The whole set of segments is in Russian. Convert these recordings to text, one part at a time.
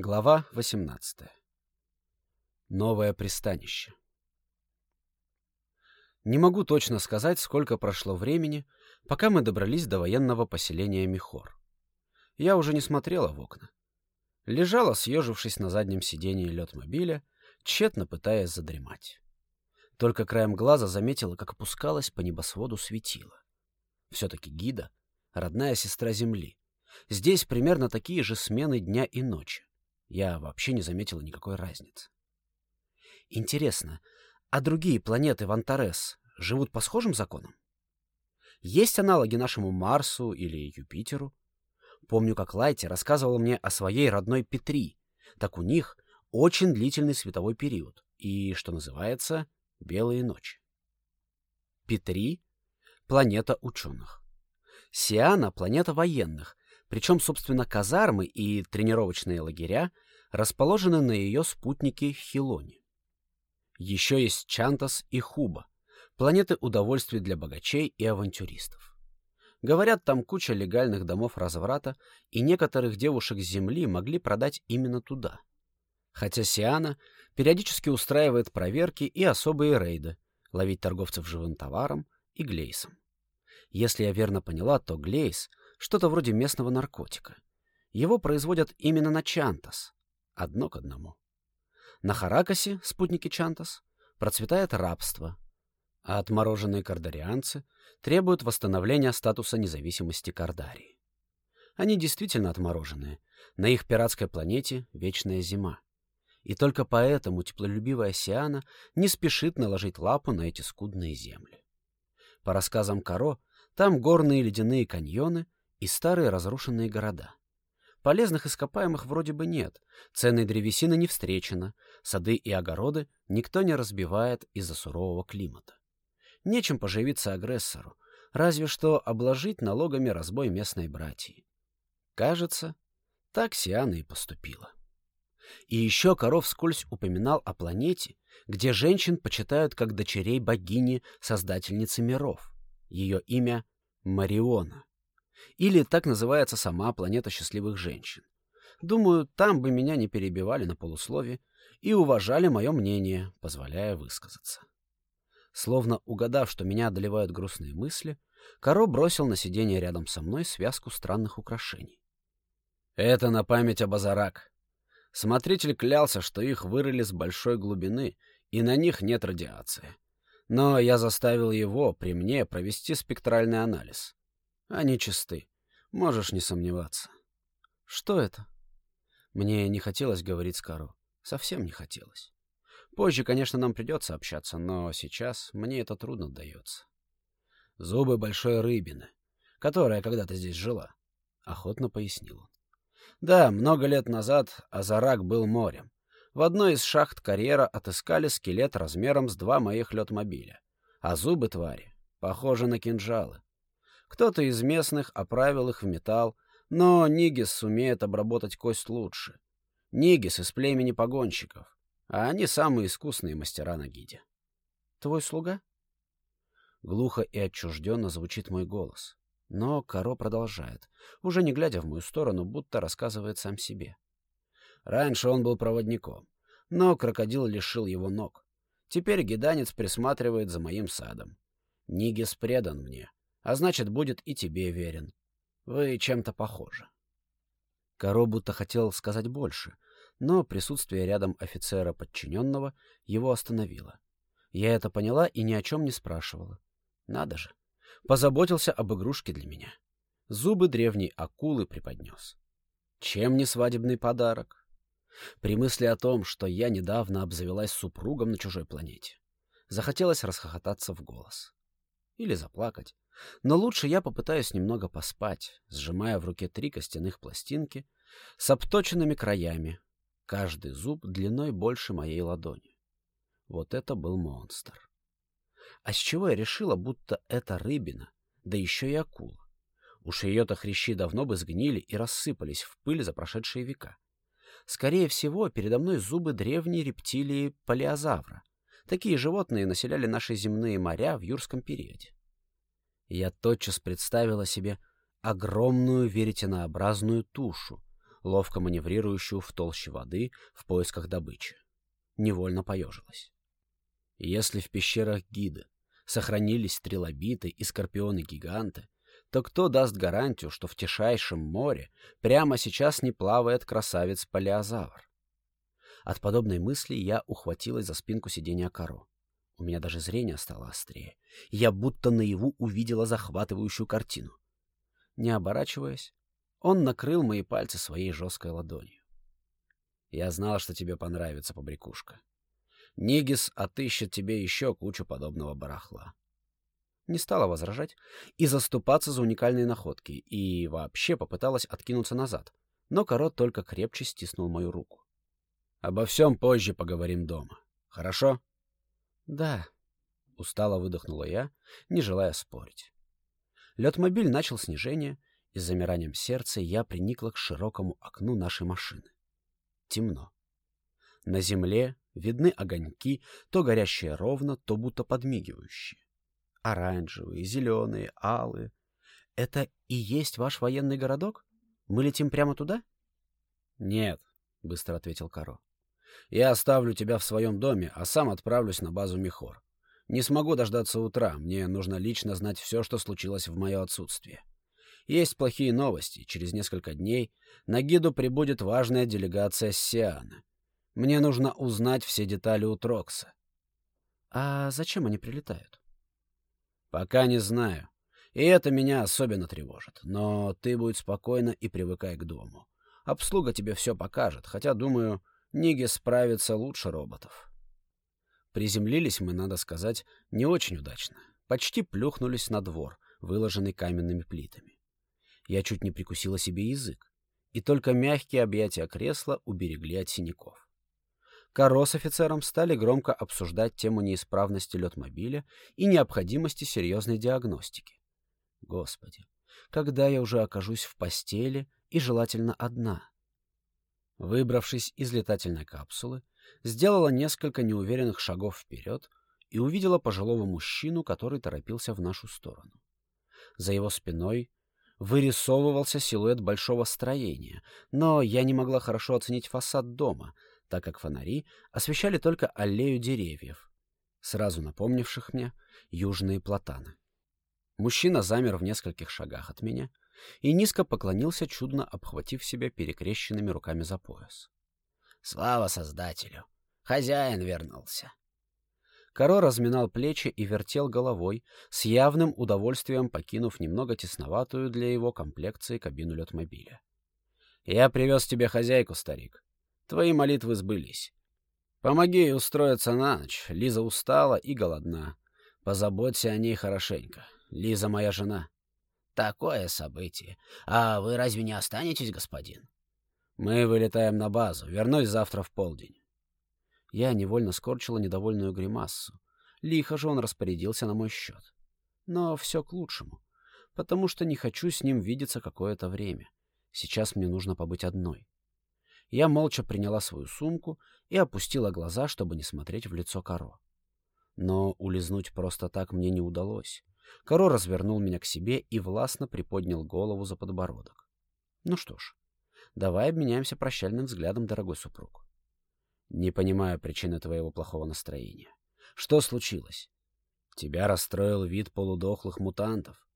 Глава 18. Новое пристанище. Не могу точно сказать, сколько прошло времени, пока мы добрались до военного поселения Михор. Я уже не смотрела в окна. Лежала, съежившись на заднем сидении летмобиля, тщетно пытаясь задремать. Только краем глаза заметила, как опускалась по небосводу светило. Все-таки гида — родная сестра Земли. Здесь примерно такие же смены дня и ночи. Я вообще не заметила никакой разницы. Интересно, а другие планеты в Антарес живут по схожим законам? Есть аналоги нашему Марсу или Юпитеру? Помню, как Лайти рассказывал мне о своей родной Петри. Так у них очень длительный световой период и, что называется, белые ночи. Петри — планета ученых. Сиана — планета военных, причем, собственно, казармы и тренировочные лагеря расположены на ее спутнике Хилоне. Еще есть Чантас и Хуба, планеты удовольствий для богачей и авантюристов. Говорят, там куча легальных домов разврата, и некоторых девушек с Земли могли продать именно туда. Хотя Сиана периодически устраивает проверки и особые рейды, ловить торговцев живым товаром и глейсом. Если я верно поняла, то глейс что-то вроде местного наркотика. Его производят именно на Чантас, одно к одному. На Харакасе, спутнике Чантас, процветает рабство, а отмороженные кардарианцы требуют восстановления статуса независимости Кардарии. Они действительно отмороженные. На их пиратской планете вечная зима. И только поэтому теплолюбивая Сиана не спешит наложить лапу на эти скудные земли. По рассказам Каро, там горные ледяные каньоны — и старые разрушенные города. Полезных ископаемых вроде бы нет, ценной древесины не встречено, сады и огороды никто не разбивает из-за сурового климата. Нечем поживиться агрессору, разве что обложить налогами разбой местной братьи. Кажется, так Сиана и поступила. И еще Коров вскользь упоминал о планете, где женщин почитают как дочерей богини-создательницы миров. Ее имя — Мариона. Или так называется сама планета счастливых женщин. Думаю, там бы меня не перебивали на полуслове и уважали мое мнение, позволяя высказаться. Словно угадав, что меня одолевают грустные мысли, Каро бросил на сиденье рядом со мной связку странных украшений. Это на память об Азарак. Смотритель клялся, что их вырыли с большой глубины, и на них нет радиации. Но я заставил его при мне провести спектральный анализ. Они чисты. Можешь не сомневаться. Что это? Мне не хотелось говорить с Каро. Совсем не хотелось. Позже, конечно, нам придется общаться, но сейчас мне это трудно дается. Зубы большой рыбины, которая когда-то здесь жила, — охотно пояснил он. Да, много лет назад Азарак был морем. В одной из шахт карьера отыскали скелет размером с два моих летмобиля, а зубы твари похожи на кинжалы. Кто-то из местных оправил их в металл, но Нигис сумеет обработать кость лучше. Нигис из племени погонщиков, а они самые искусные мастера на гиде. Твой слуга? Глухо и отчужденно звучит мой голос. Но Каро продолжает, уже не глядя в мою сторону, будто рассказывает сам себе. Раньше он был проводником, но крокодил лишил его ног. Теперь гиданец присматривает за моим садом. Нигис предан мне, а значит, будет и тебе верен. Вы чем-то похожи. Каро будто хотел сказать больше, но присутствие рядом офицера подчиненного его остановило. Я это поняла и ни о чем не спрашивала. Надо же. Позаботился об игрушке для меня. Зубы древней акулы преподнес. Чем не свадебный подарок? При мысли о том, что я недавно обзавелась супругом на чужой планете, захотелось расхохотаться в голос. Или заплакать. Но лучше я попытаюсь немного поспать, сжимая в руке три костяных пластинки с обточенными краями, каждый зуб длиной больше моей ладони. Вот это был монстр. А с чего я решила, будто это рыбина, да еще и акула? Уж ее-то хрящи давно бы сгнили и рассыпались в пыль за прошедшие века. Скорее всего, передо мной зубы древней рептилии палеозавра. Такие животные населяли наши земные моря в юрском периоде я тотчас представила себе огромную веретенообразную тушу, ловко маневрирующую в толще воды в поисках добычи. Невольно поежилась. Если в пещерах гиды сохранились трилобиты и скорпионы-гиганты, то кто даст гарантию, что в тишайшем море прямо сейчас не плавает красавец-палеозавр? От подобной мысли я ухватилась за спинку сиденья коро. У меня даже зрение стало острее. Я будто наяву увидела захватывающую картину. Не оборачиваясь, он накрыл мои пальцы своей жесткой ладонью. Я знал, что тебе понравится, побрякушка. Нигис отыщет тебе еще кучу подобного барахла. Не стала возражать и заступаться за уникальные находки, и вообще попыталась откинуться назад, но корот только крепче стиснул мою руку. Обо всем позже поговорим дома. Хорошо? Да. Устало выдохнула я, не желая спорить. Летмобиль начал снижение, и с замиранием сердца я приникла к широкому окну нашей машины. Темно. На земле видны огоньки, то горящие ровно, то будто подмигивающие. Оранжевые, зеленые, алые. Это и есть ваш военный городок? Мы летим прямо туда? — Нет, — быстро ответил Каро. Я оставлю тебя в своем доме, а сам отправлюсь на базу Михор. Не смогу дождаться утра, мне нужно лично знать все, что случилось в мое отсутствие. Есть плохие новости. Через несколько дней на гиду прибудет важная делегация с Сиана. Мне нужно узнать все детали у Трокса. А зачем они прилетают? Пока не знаю. И это меня особенно тревожит. Но ты будь спокойна и привыкай к дому. Обслуга тебе все покажет, хотя, думаю, Ниги справится лучше роботов. Приземлились мы, надо сказать, не очень удачно. Почти плюхнулись на двор, выложенный каменными плитами. Я чуть не прикусила себе язык, и только мягкие объятия кресла уберегли от синяков. Каро с офицером стали громко обсуждать тему неисправности летмобиля и необходимости серьезной диагностики. Господи, когда я уже окажусь в постели и желательно одна? Выбравшись из летательной капсулы, сделала несколько неуверенных шагов вперед и увидела пожилого мужчину, который торопился в нашу сторону. За его спиной вырисовывался силуэт большого строения, но я не могла хорошо оценить фасад дома, так как фонари освещали только аллею деревьев, сразу напомнивших мне южные платаны. Мужчина замер в нескольких шагах от меня — и низко поклонился, чудно обхватив себя перекрещенными руками за пояс. «Слава Создателю! Хозяин вернулся!» Коро разминал плечи и вертел головой, с явным удовольствием покинув немного тесноватую для его комплекции кабину летмобиля. «Я привез тебе хозяйку, старик. Твои молитвы сбылись. Помоги ей устроиться на ночь. Лиза устала и голодна. Позаботься о ней хорошенько. Лиза моя жена». Такое событие. А вы разве не останетесь, господин? Мы вылетаем на базу. Вернусь завтра в полдень. Я невольно скорчила недовольную гримассу. Лихо же он распорядился на мой счет. Но все к лучшему, потому что не хочу с ним видеться какое-то время. Сейчас мне нужно побыть одной. Я молча приняла свою сумку и опустила глаза, чтобы не смотреть в лицо Каро. Но улизнуть просто так мне не удалось. Коро развернул меня к себе и властно приподнял голову за подбородок. Ну что ж, давай обменяемся прощальным взглядом, дорогой супруг. Не понимаю причины твоего плохого настроения. Что случилось? Тебя расстроил вид полудохлых мутантов.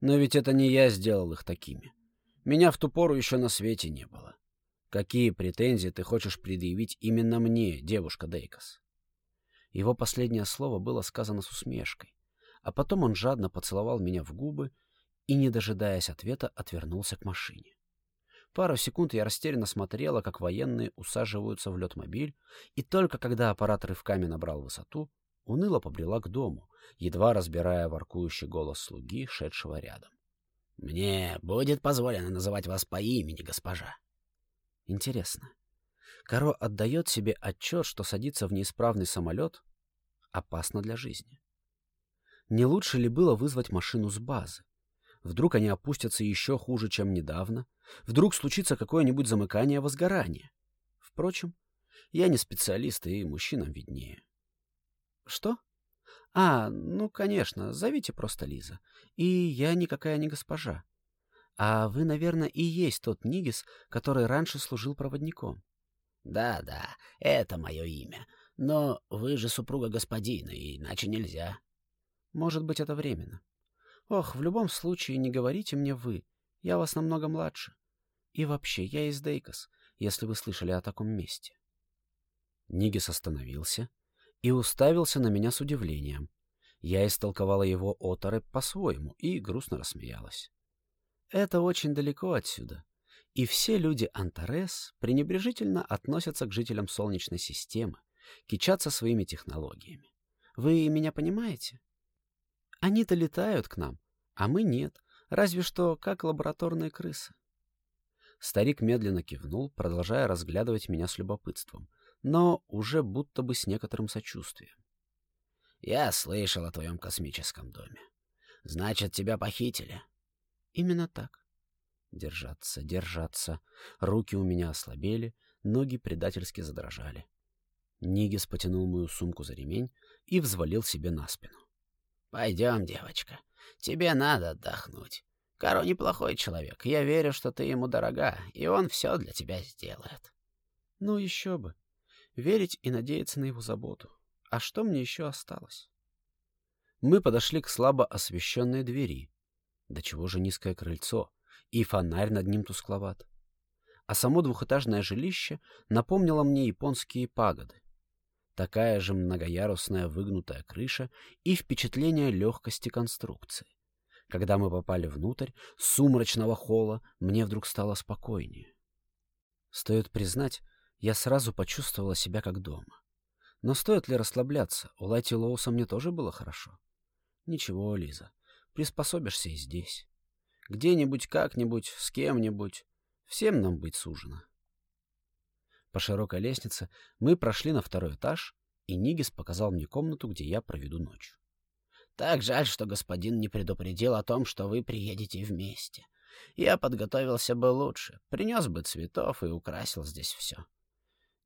Но ведь это не я сделал их такими. Меня в ту пору еще на свете не было. Какие претензии ты хочешь предъявить именно мне, девушка Дейкос? Его последнее слово было сказано с усмешкой, а потом он жадно поцеловал меня в губы и, не дожидаясь ответа, отвернулся к машине. Пару секунд я растерянно смотрела, как военные усаживаются в летмобиль, и только когда аппарат рывками набрал высоту, уныло побрела к дому, едва разбирая воркующий голос слуги, шедшего рядом. — Мне будет позволено называть вас по имени, госпожа. Интересно, Каро отдает себе отчет, что садиться в неисправный самолет опасно для жизни. Не лучше ли было вызвать машину с базы? Вдруг они опустятся еще хуже, чем недавно? Вдруг случится какое-нибудь замыкание возгорания? Впрочем, я не специалист, и мужчинам виднее. Что? А, ну, конечно, зовите просто Лиза. И я никакая не госпожа. А вы, наверное, и есть тот Нигис, который раньше служил проводником. Да, да, это мое имя. Но вы же супруга господина, иначе нельзя. Может быть, это временно. Ох, в любом случае, не говорите мне вы. Я вас намного младше. И вообще, я из Дейкос, если вы слышали о таком месте. Нигис остановился и уставился на меня с удивлением. Я истолковала его оторопь по-своему и грустно рассмеялась. Это очень далеко отсюда. И все люди Антарес пренебрежительно относятся к жителям Солнечной системы, кичатся своими технологиями. Вы меня понимаете? Они-то летают к нам, а мы нет, разве что как лабораторные крысы. Старик медленно кивнул, продолжая разглядывать меня с любопытством, но уже будто бы с некоторым сочувствием. «Я слышал о твоем космическом доме. Значит, тебя похитили?» «Именно так. Держаться, держаться. Руки у меня ослабели, ноги предательски задрожали. Нигис потянул мою сумку за ремень и взвалил себе на спину. «Пойдем, девочка. Тебе надо отдохнуть. Каро неплохой человек. Я верю, что ты ему дорога, и он все для тебя сделает». «Ну, еще бы. Верить и надеяться на его заботу. А что мне еще осталось?» Мы подошли к слабо освещенной двери. До чего же низкое крыльцо, и фонарь над ним тускловат. А само двухэтажное жилище напомнило мне японские пагоды. Такая же многоярусная выгнутая крыша и впечатление легкости конструкции. Когда мы попали внутрь сумрачного холла, мне вдруг стало спокойнее. Стоит признать, я сразу почувствовала себя как дома. Но стоит ли расслабляться? У Лайти Лоуса мне тоже было хорошо. Ничего, Лиза, приспособишься и здесь. Где-нибудь, как-нибудь, с кем-нибудь. Всем нам быть сужено. По широкой лестнице мы прошли на второй этаж, и Нигис показал мне комнату, где я проведу ночь. «Так жаль, что господин не предупредил о том, что вы приедете вместе. Я подготовился бы лучше, принес бы цветов и украсил здесь все».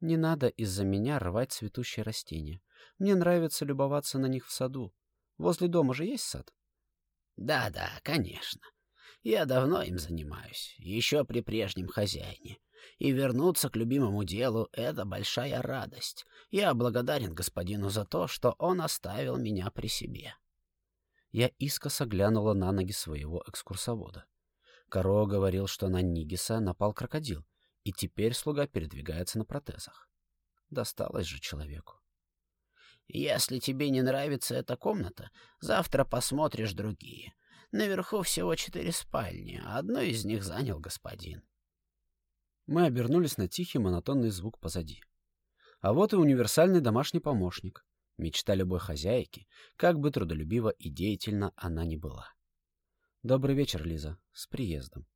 «Не надо из-за меня рвать цветущие растения. Мне нравится любоваться на них в саду. Возле дома же есть сад?» «Да-да, конечно. Я давно им занимаюсь, еще при прежнем хозяине. И вернуться к любимому делу — это большая радость. Я благодарен господину за то, что он оставил меня при себе. Я искоса глянула на ноги своего экскурсовода. Коро говорил, что на Нигиса напал крокодил, и теперь слуга передвигается на протезах. Досталось же человеку. «Если тебе не нравится эта комната, завтра посмотришь другие. Наверху всего четыре спальни, а одну из них занял господин». Мы обернулись на тихий монотонный звук позади. А вот и универсальный домашний помощник. Мечта любой хозяйки, как бы трудолюбива и деятельна она ни была. «Добрый вечер, Лиза. С приездом».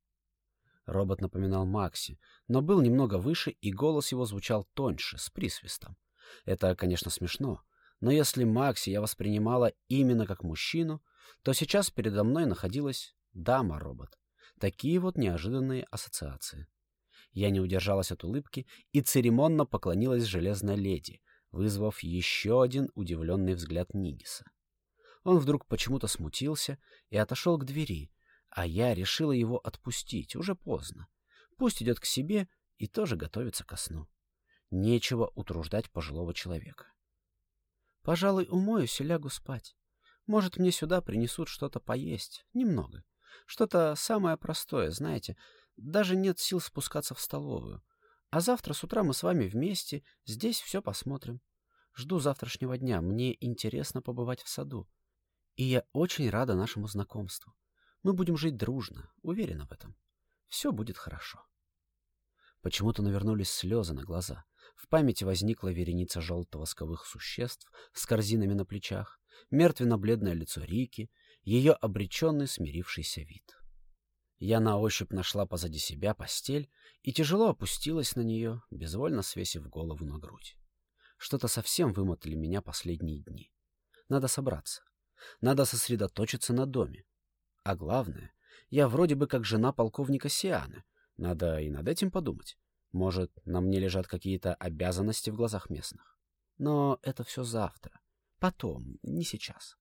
Робот напоминал Макси, но был немного выше, и голос его звучал тоньше, с присвистом. Это, конечно, смешно, но если Макси я воспринимала именно как мужчину, то сейчас передо мной находилась дама-робот. Такие вот неожиданные ассоциации. Я не удержалась от улыбки и церемонно поклонилась железной леди, вызвав еще один удивленный взгляд Нигиса. Он вдруг почему-то смутился и отошел к двери, а я решила его отпустить, уже поздно. Пусть идет к себе и тоже готовится ко сну. Нечего утруждать пожилого человека. Пожалуй, умоюсь и лягу спать. Может, мне сюда принесут что-то поесть, немного. Что-то самое простое, знаете, даже нет сил спускаться в столовую. А завтра с утра мы с вами вместе здесь все посмотрим. Жду завтрашнего дня. Мне интересно побывать в саду. И я очень рада нашему знакомству. Мы будем жить дружно, уверена в этом. Все будет хорошо. Почему-то навернулись слезы на глаза. В памяти возникла вереница желто-восковых существ с корзинами на плечах, мертвенно-бледное лицо Рики, ее обреченный смирившийся вид. Я на ощупь нашла позади себя постель и тяжело опустилась на нее, безвольно свесив голову на грудь. Что-то совсем вымотали меня последние дни. Надо собраться. Надо сосредоточиться на доме. А главное, я вроде бы как жена полковника Сианы. Надо и над этим подумать. Может, на мне лежат какие-то обязанности в глазах местных. Но это все завтра. Потом, не сейчас.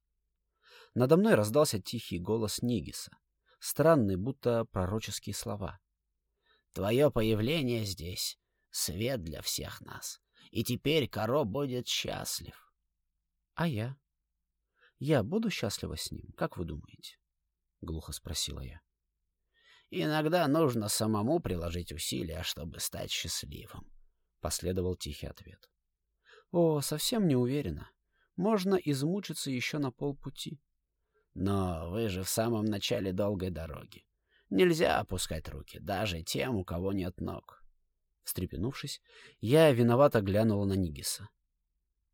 Надо мной раздался тихий голос Нигиса. Странные, будто пророческие слова. «Твое появление здесь — свет для всех нас, и теперь Каро будет счастлив». «А я? Я буду счастлива с ним, как вы думаете?» — глухо спросила я. «Иногда нужно самому приложить усилия, чтобы стать счастливым», — последовал тихий ответ. «О, совсем не уверена. Можно измучиться еще на полпути». «Но вы же в самом начале долгой дороги. Нельзя опускать руки, даже тем, у кого нет ног». Встрепенувшись, я виновато глянула на Нигиса.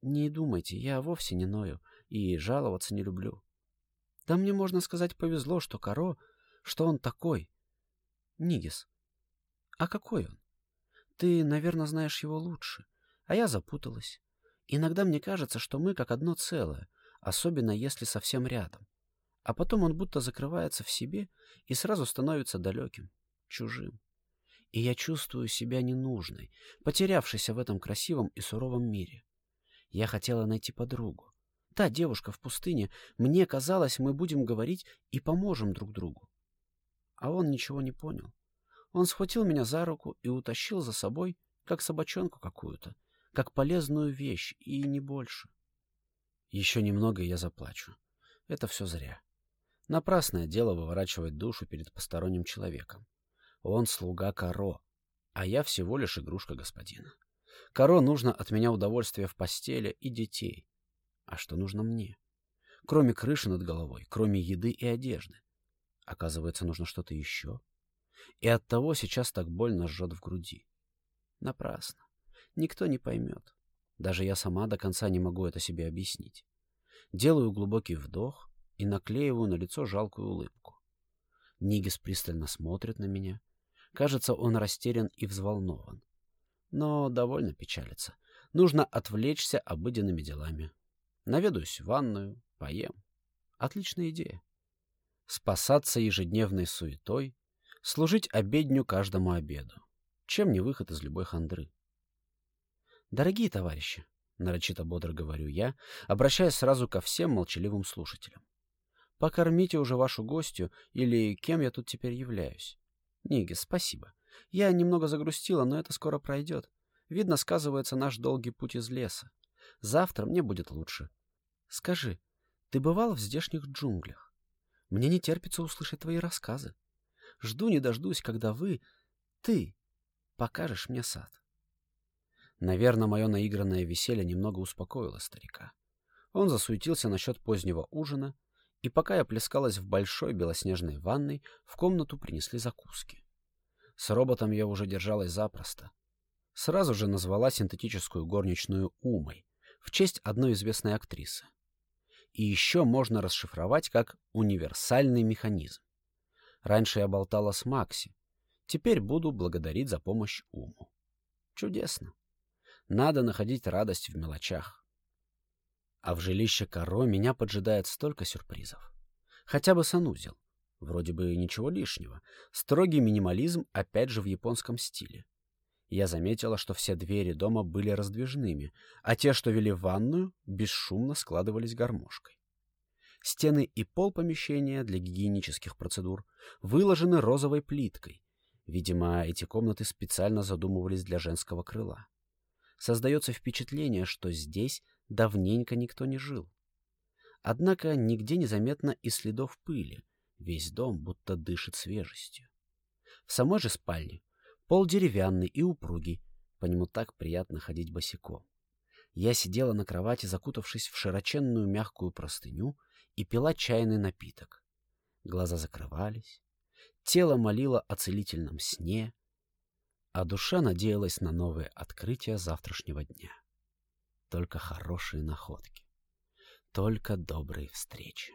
«Не думайте, я вовсе не ною и жаловаться не люблю. Да мне, можно сказать, повезло, что Каро, что он такой. Нигис, а какой он? Ты, наверное, знаешь его лучше, а я запуталась. Иногда мне кажется, что мы как одно целое, особенно если совсем рядом. А потом он будто закрывается в себе и сразу становится далеким, чужим. И я чувствую себя ненужной, потерявшейся в этом красивом и суровом мире. Я хотела найти подругу. Та девушка в пустыне, мне казалось, мы будем говорить и поможем друг другу. А он ничего не понял. Он схватил меня за руку и утащил за собой, как собачонку какую-то, как полезную вещь, и не больше. Еще немного, и я заплачу. Это все зря. Напрасное дело выворачивать душу перед посторонним человеком. Он слуга Каро, а я всего лишь игрушка господина. Каро нужно от меня удовольствие в постели и детей. А что нужно мне? Кроме крыши над головой, кроме еды и одежды. Оказывается, нужно что-то еще. И от того сейчас так больно жжет в груди. Напрасно. Никто не поймет. Даже я сама до конца не могу это себе объяснить. Делаю глубокий вдох и наклеиваю на лицо жалкую улыбку. Нигис пристально смотрит на меня. Кажется, он растерян и взволнован но довольно печалится. Нужно отвлечься обыденными делами. Наведусь в ванную, поем. Отличная идея. Спасаться ежедневной суетой, служить обедню каждому обеду. Чем не выход из любой хандры? Дорогие товарищи, нарочито бодро говорю я, обращаясь сразу ко всем молчаливым слушателям. Покормите уже вашу гостью, или кем я тут теперь являюсь. Нигис, спасибо. Я немного загрустила, но это скоро пройдет. Видно, сказывается наш долгий путь из леса. Завтра мне будет лучше. Скажи, ты бывал в здешних джунглях? Мне не терпится услышать твои рассказы. Жду не дождусь, когда вы, ты, покажешь мне сад. Наверное, мое наигранное веселье немного успокоило старика. Он засуетился насчет позднего ужина, и пока я плескалась в большой белоснежной ванной, в комнату принесли закуски. С роботом я уже держалась запросто. Сразу же назвала синтетическую горничную Умой в честь одной известной актрисы. И еще можно расшифровать как универсальный механизм. Раньше я болтала с Макси, теперь буду благодарить за помощь Уму. Чудесно. Надо находить радость в мелочах. А в жилище Каро меня поджидает столько сюрпризов. Хотя бы санузел. Вроде бы ничего лишнего. Строгий минимализм опять же в японском стиле. Я заметила, что все двери дома были раздвижными, а те, что вели в ванную, бесшумно складывались гармошкой. Стены и пол помещения для гигиенических процедур выложены розовой плиткой. Видимо, эти комнаты специально задумывались для женского крыла. Создается впечатление, что здесь давненько никто не жил. Однако нигде не заметно и следов пыли, Весь дом будто дышит свежестью. В самой же спальне пол деревянный и упругий, по нему так приятно ходить босиком. Я сидела на кровати, закутавшись в широченную мягкую простыню, и пила чайный напиток. Глаза закрывались, тело молило о целительном сне, а душа надеялась на новые открытия завтрашнего дня. Только хорошие находки, только добрые встречи.